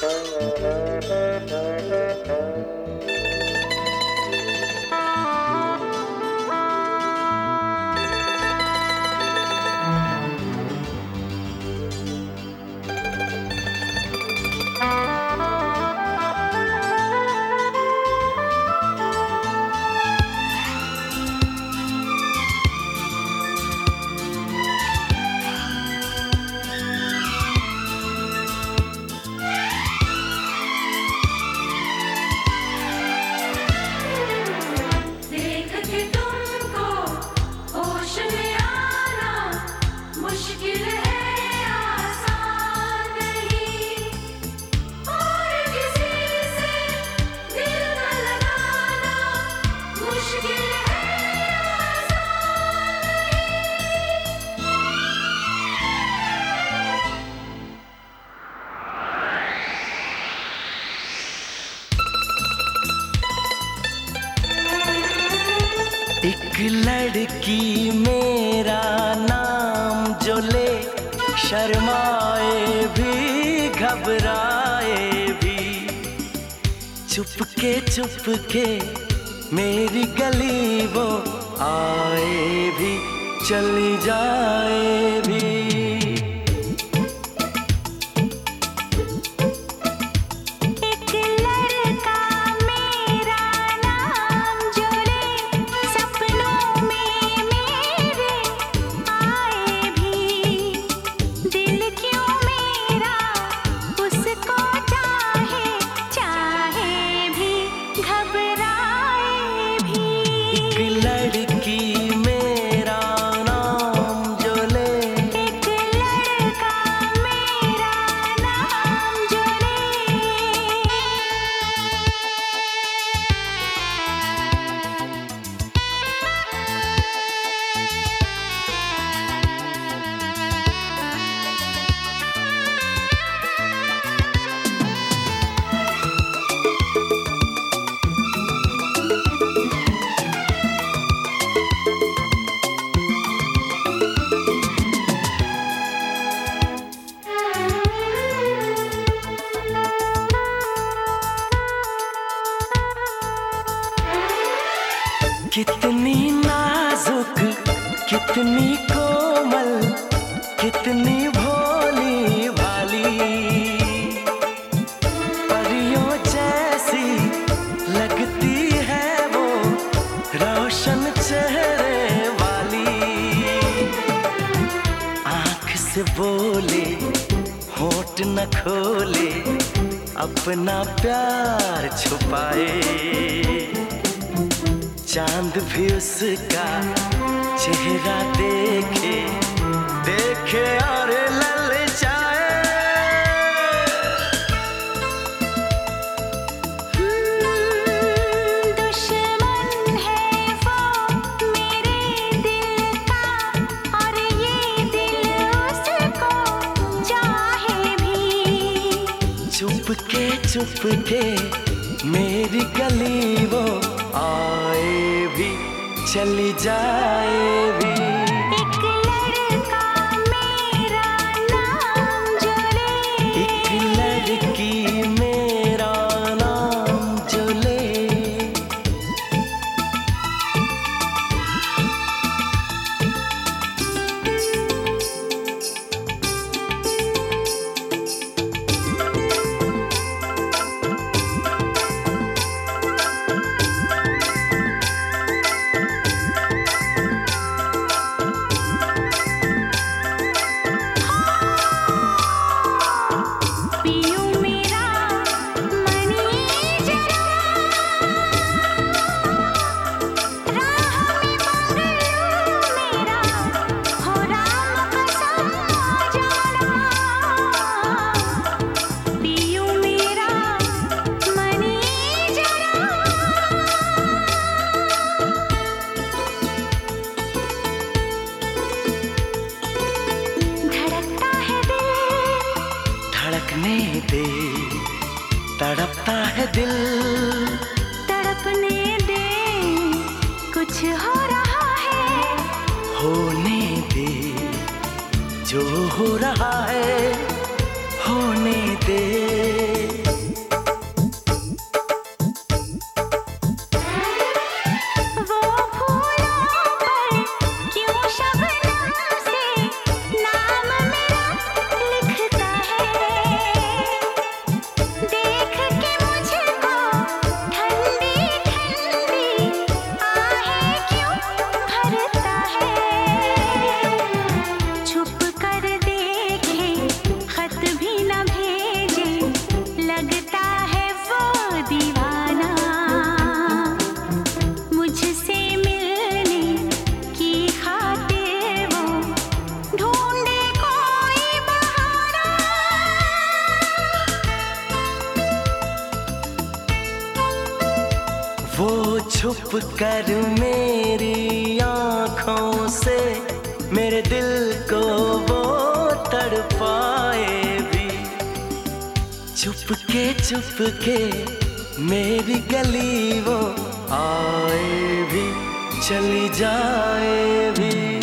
Tchau. लड़की मेरा नाम जो ले, शर्माए भी, घबराए भी। चुपके चुपके मेरी गली वो आए भी, चली जाए भी। कितनी नाजुक, कितनी कोमल, कितनी भोली भाली परियों जैसी लगती है वो रोशन चेहरे वाली। आँख से बोले, होठ न खोले, अपना प्यार छुपाए। चाँद भी उसका चेहरा देखे देखे और लल दुश्मन है वो मेरे दिल का और ये दिल उसको चाहे भी। चुपके चुपके मेरी गली वो आए भी चली जाए भी। है दिल। तड़पने दे कुछ हो रहा है। होने दे जो हो रहा है होने दे। छुप कर मेरी आँखों से, मेरे दिल को वो तड़पाए भी। छुप के छुप के मेरी गली वो आए भी, चली जाए भी।